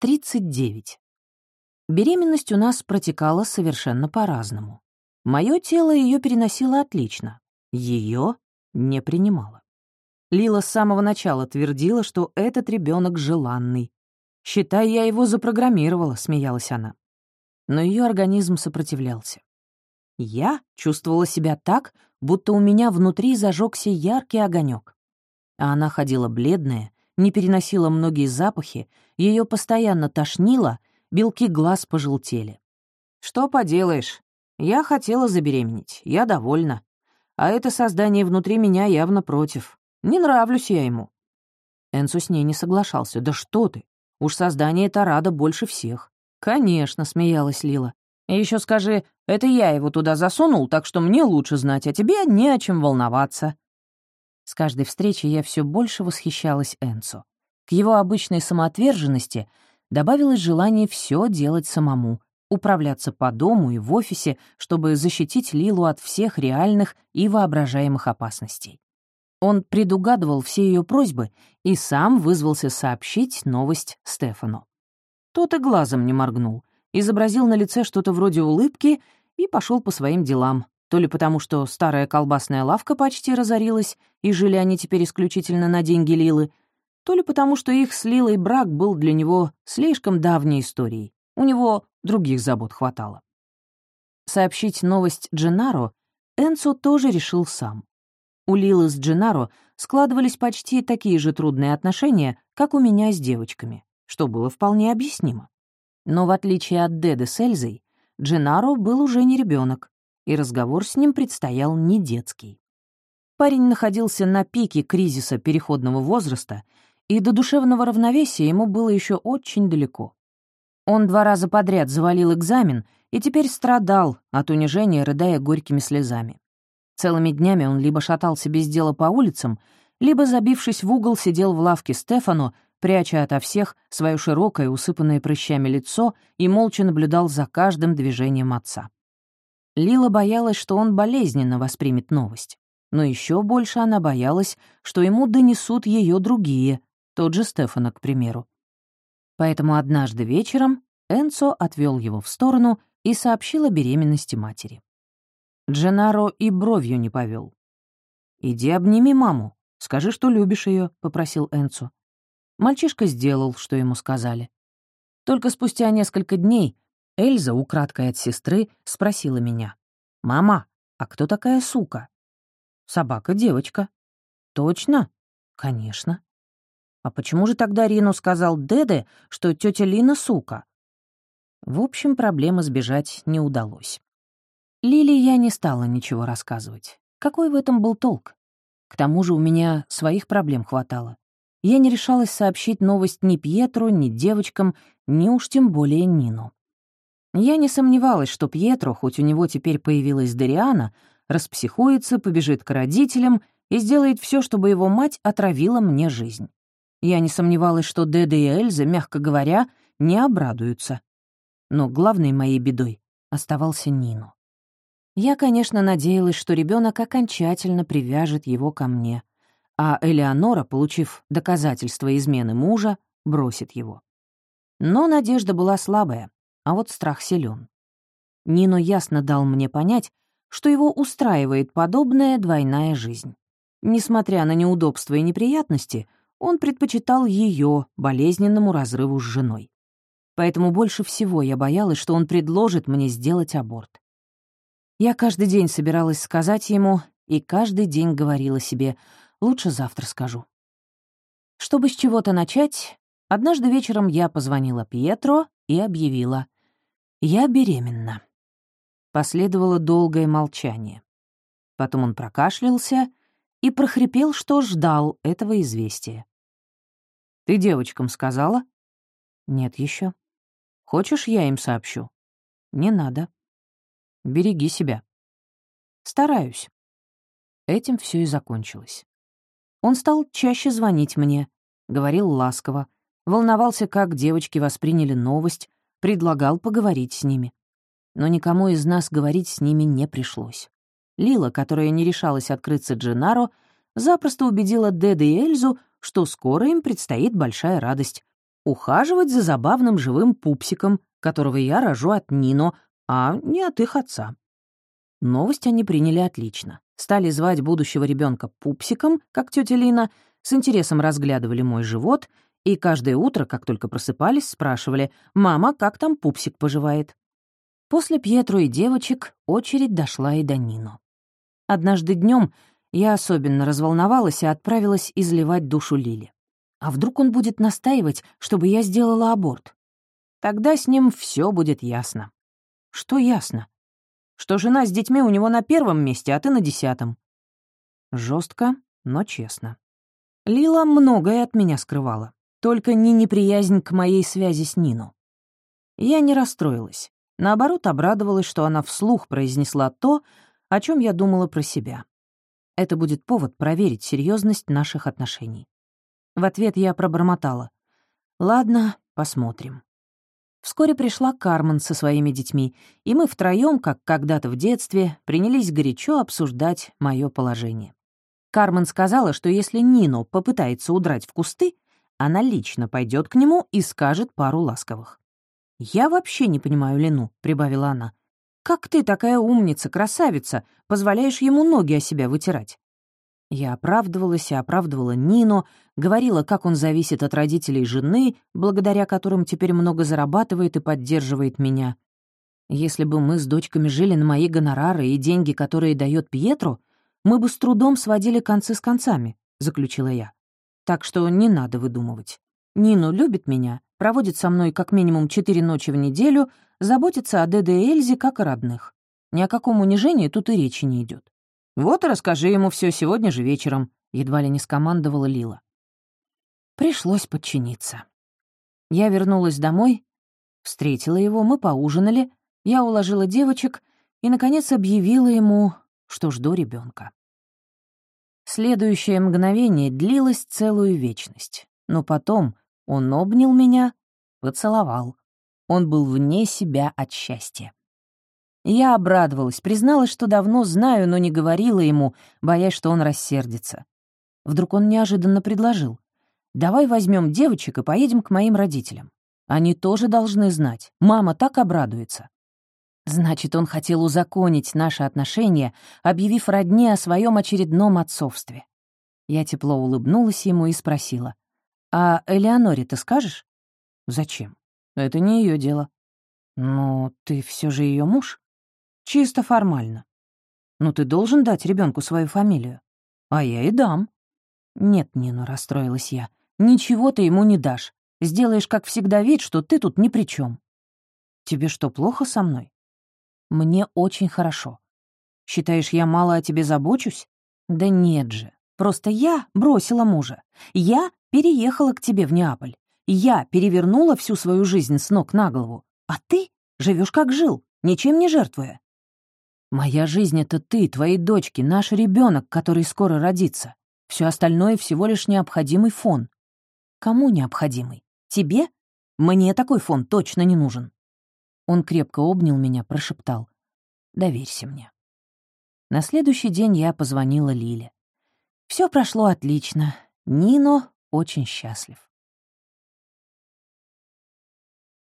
39. Беременность у нас протекала совершенно по-разному. Мое тело ее переносило отлично, ее не принимало. Лила с самого начала твердила, что этот ребенок желанный. «Считай, я его запрограммировала», — смеялась она. Но ее организм сопротивлялся. Я чувствовала себя так, будто у меня внутри зажегся яркий огонек. А она ходила бледная, не переносила многие запахи, ее постоянно тошнило, белки глаз пожелтели. «Что поделаешь? Я хотела забеременеть, я довольна. А это создание внутри меня явно против. Не нравлюсь я ему». Энсу с ней не соглашался. «Да что ты? Уж создание это рада больше всех». «Конечно», — смеялась Лила. «И еще скажи, это я его туда засунул, так что мне лучше знать, а тебе не о чем волноваться». С каждой встречи я все больше восхищалась Энцо. К его обычной самоотверженности добавилось желание все делать самому, управляться по дому и в офисе, чтобы защитить Лилу от всех реальных и воображаемых опасностей. Он предугадывал все ее просьбы и сам вызвался сообщить новость Стефану. Тот и глазом не моргнул, изобразил на лице что-то вроде улыбки и пошел по своим делам, то ли потому, что старая колбасная лавка почти разорилась, и жили они теперь исключительно на деньги Лилы, то ли потому, что их с Лилой брак был для него слишком давней историей. У него других забот хватало. Сообщить новость Дженаро Энцо тоже решил сам. У Лилы с Дженаро складывались почти такие же трудные отношения, как у меня с девочками, что было вполне объяснимо. Но в отличие от Деды с Эльзой, Дженаро был уже не ребенок, и разговор с ним предстоял не детский. Парень находился на пике кризиса переходного возраста, и до душевного равновесия ему было еще очень далеко. Он два раза подряд завалил экзамен и теперь страдал от унижения, рыдая горькими слезами. Целыми днями он либо шатался без дела по улицам, либо, забившись в угол, сидел в лавке Стефану, пряча ото всех свое широкое, усыпанное прыщами лицо и молча наблюдал за каждым движением отца. Лила боялась, что он болезненно воспримет новость. Но еще больше она боялась, что ему донесут ее другие, тот же Стефана, к примеру. Поэтому однажды вечером Энцо отвел его в сторону и сообщил о беременности матери. Дженаро и бровью не повел. «Иди обними маму, скажи, что любишь ее, попросил Энцо. Мальчишка сделал, что ему сказали. Только спустя несколько дней Эльза, украдкой от сестры, спросила меня. «Мама, а кто такая сука?» «Собака-девочка». «Точно?» «Конечно». «А почему же тогда Рину сказал Деде, что тетя Лина сука?» В общем, проблемы сбежать не удалось. Лили я не стала ничего рассказывать. Какой в этом был толк? К тому же у меня своих проблем хватало. Я не решалась сообщить новость ни Пьетру, ни девочкам, ни уж тем более Нину. Я не сомневалась, что Пьетро, хоть у него теперь появилась Дариана, распсихуется, побежит к родителям и сделает все, чтобы его мать отравила мне жизнь. Я не сомневалась, что Деда и Эльза, мягко говоря, не обрадуются. Но главной моей бедой оставался Нину. Я, конечно, надеялась, что ребенок окончательно привяжет его ко мне, а Элеонора, получив доказательства измены мужа, бросит его. Но надежда была слабая а вот страх силен. Нино ясно дал мне понять, что его устраивает подобная двойная жизнь. Несмотря на неудобства и неприятности, он предпочитал ее болезненному разрыву с женой. Поэтому больше всего я боялась, что он предложит мне сделать аборт. Я каждый день собиралась сказать ему, и каждый день говорила себе «лучше завтра скажу». Чтобы с чего-то начать, однажды вечером я позвонила Пьетро и объявила «Я беременна». Последовало долгое молчание. Потом он прокашлялся и прохрипел, что ждал этого известия. «Ты девочкам сказала?» «Нет еще. Хочешь, я им сообщу?» «Не надо. Береги себя». «Стараюсь». Этим все и закончилось. Он стал чаще звонить мне, говорил ласково, волновался, как девочки восприняли новость, предлагал поговорить с ними. Но никому из нас говорить с ними не пришлось. Лила, которая не решалась открыться Дженаро, запросто убедила Деда и Эльзу, что скоро им предстоит большая радость ухаживать за забавным живым пупсиком, которого я рожу от Нино, а не от их отца. Новость они приняли отлично. Стали звать будущего ребенка пупсиком, как тетя Лина, с интересом разглядывали мой живот и каждое утро, как только просыпались, спрашивали «Мама, как там пупсик поживает?». После Пьетру и девочек очередь дошла и до Нино. Однажды днем я особенно разволновалась и отправилась изливать душу Лили. А вдруг он будет настаивать, чтобы я сделала аборт? Тогда с ним все будет ясно. Что ясно? Что жена с детьми у него на первом месте, а ты на десятом. Жестко, но честно. Лила многое от меня скрывала, только не неприязнь к моей связи с Нину. Я не расстроилась. Наоборот, обрадовалась, что она вслух произнесла то, о чем я думала про себя. Это будет повод проверить серьезность наших отношений. В ответ я пробормотала. «Ладно, посмотрим». Вскоре пришла Кармен со своими детьми, и мы втроем, как когда-то в детстве, принялись горячо обсуждать мое положение. Кармен сказала, что если Нино попытается удрать в кусты, она лично пойдет к нему и скажет пару ласковых. «Я вообще не понимаю Лену», — прибавила она. Как ты, такая умница, красавица, позволяешь ему ноги о себя вытирать?» Я оправдывалась и оправдывала Нину, говорила, как он зависит от родителей жены, благодаря которым теперь много зарабатывает и поддерживает меня. Если бы мы с дочками жили на мои гонорары и деньги, которые дает Пьетро, мы бы с трудом сводили концы с концами, — заключила я. Так что не надо выдумывать. Нину любит меня, проводит со мной как минимум четыре ночи в неделю, заботится о Деде и Эльзе как о родных. Ни о каком унижении тут и речи не идет. Вот и расскажи ему все сегодня же вечером, едва ли не скомандовала Лила. Пришлось подчиниться. Я вернулась домой, встретила его, мы поужинали, я уложила девочек и, наконец, объявила ему, что жду ребенка. Следующее мгновение длилось целую вечность, но потом он обнял меня, поцеловал. Он был вне себя от счастья. Я обрадовалась, призналась, что давно знаю, но не говорила ему, боясь, что он рассердится. Вдруг он неожиданно предложил. «Давай возьмем девочек и поедем к моим родителям. Они тоже должны знать. Мама так обрадуется». Значит, он хотел узаконить наши отношения, объявив родне о своем очередном отцовстве. Я тепло улыбнулась ему и спросила. «А Элеоноре ты скажешь?» «Зачем? Это не ее дело». «Но ты все же ее муж?» «Чисто формально». «Ну ты должен дать ребенку свою фамилию». «А я и дам». «Нет, Нина», — расстроилась я, — «ничего ты ему не дашь. Сделаешь, как всегда, вид, что ты тут ни при чем. «Тебе что, плохо со мной?» «Мне очень хорошо. Считаешь, я мало о тебе забочусь?» «Да нет же. Просто я бросила мужа. Я переехала к тебе в Неаполь. Я перевернула всю свою жизнь с ног на голову. А ты живешь как жил, ничем не жертвуя. Моя жизнь — это ты, твои дочки, наш ребенок, который скоро родится. Все остальное всего лишь необходимый фон. Кому необходимый? Тебе? Мне такой фон точно не нужен. Он крепко обнял меня, прошептал. «Доверься мне». На следующий день я позвонила Лиле. Все прошло отлично. Нино очень счастлив.